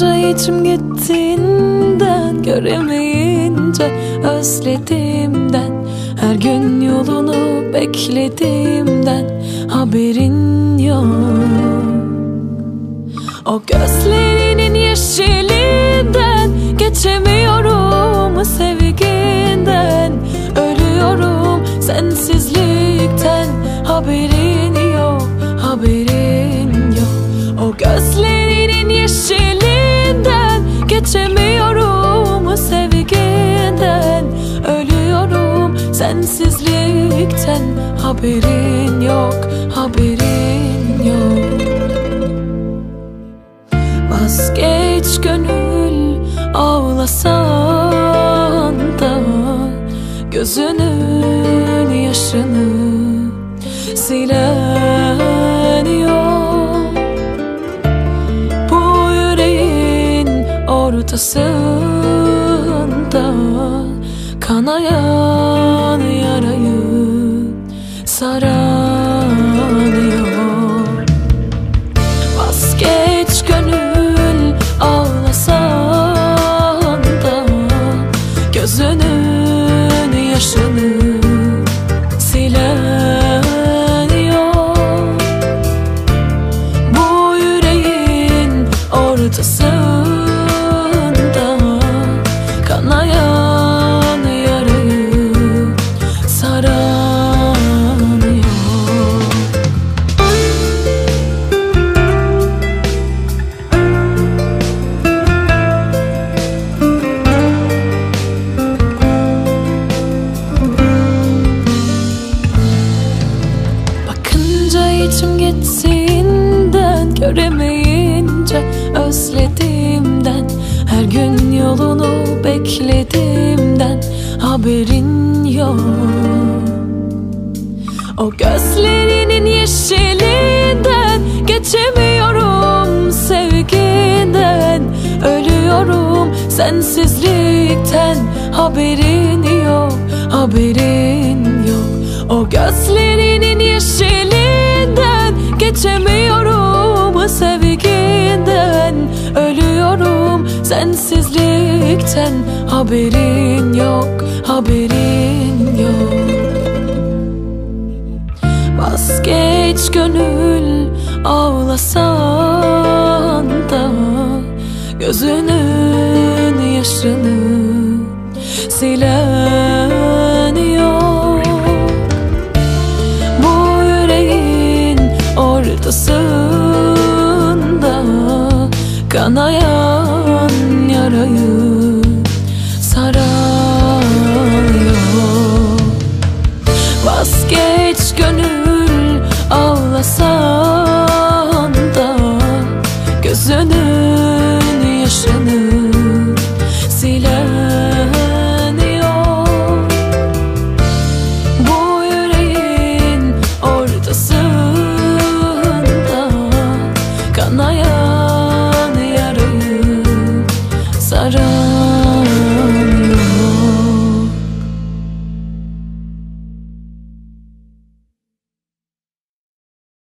Bakınca içim gittiğinden Göremeyince özlediğimden Her gün yolunu beklediğimden Haberin yok. O gözlerinin yeşilinden Geçemiyorum sevginden Ölüyorum sensizlikten Haberin yok, haberin yok. O gözlerinin sensizlikten Haberin yok, haberin yok. Vazgeç gönül ağlasan da Gözünün yaşını silen yok. Bu yüreğin ortasında Kanayan saran yok Vazgeç gönül ağlasan da Gözünün yaşını silen yok Bu yüreğin ortasında içim gittiğinden Göremeyince özlediğimden Her gün yolunu beklediğimden Haberin yok. O gözlerinin yeşilinden Geçemiyorum sevginden Ölüyorum sensizlikten Haberin yok, haberin sensizlikten Haberin yok, haberin yok. Vazgeç gönül ağlasan da Gözünün yaşını silen yok. Bu yüreğin ortasında Kanayan ağlasan